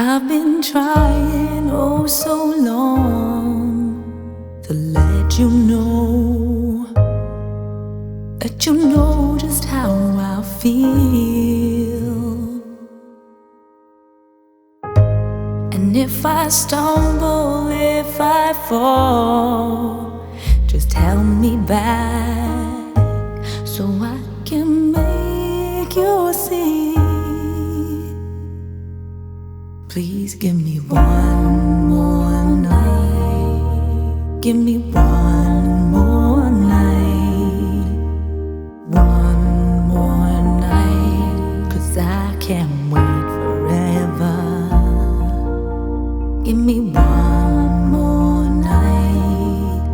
I've been trying oh so long to let you know, let you know just how I feel. And if I stumble, if I fall, just help me back Please give me one more night. Give me one more night. One more night. Cause I can't wait forever. Give me one more night.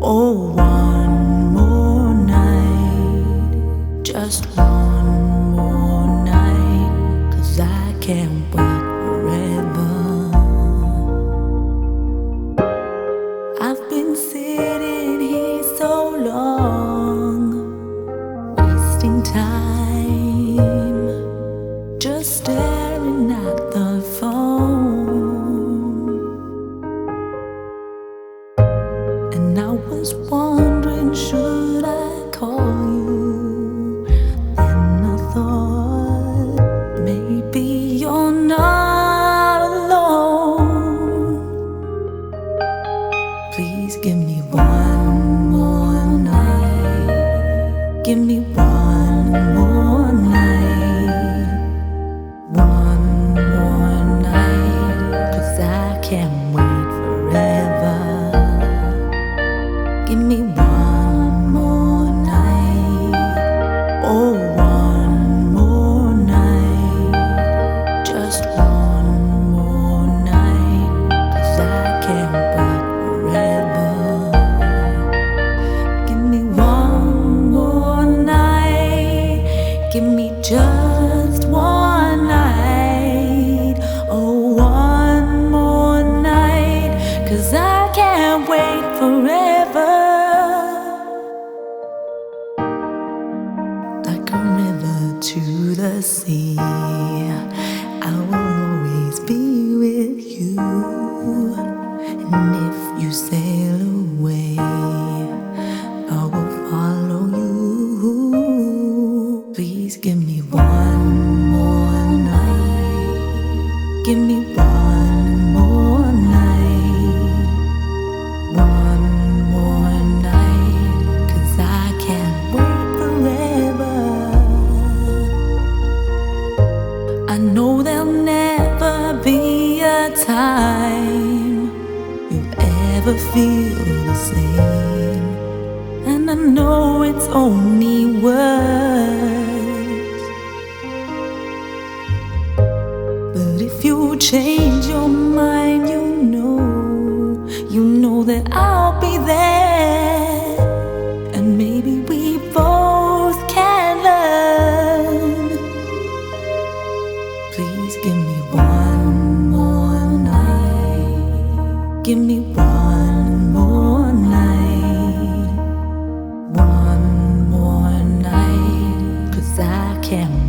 Oh, one more night. Just one more night. Cause I can't wait Give me one more night. One more night. Cause I can't wait Give me just one night. Oh, one more night. Cause I can't wait forever. Like a river to the sea, I will always be with you. And if you sail you'll feel the same. And I know it's only words. But if you change your mind, one more night. One more night. Cause I can't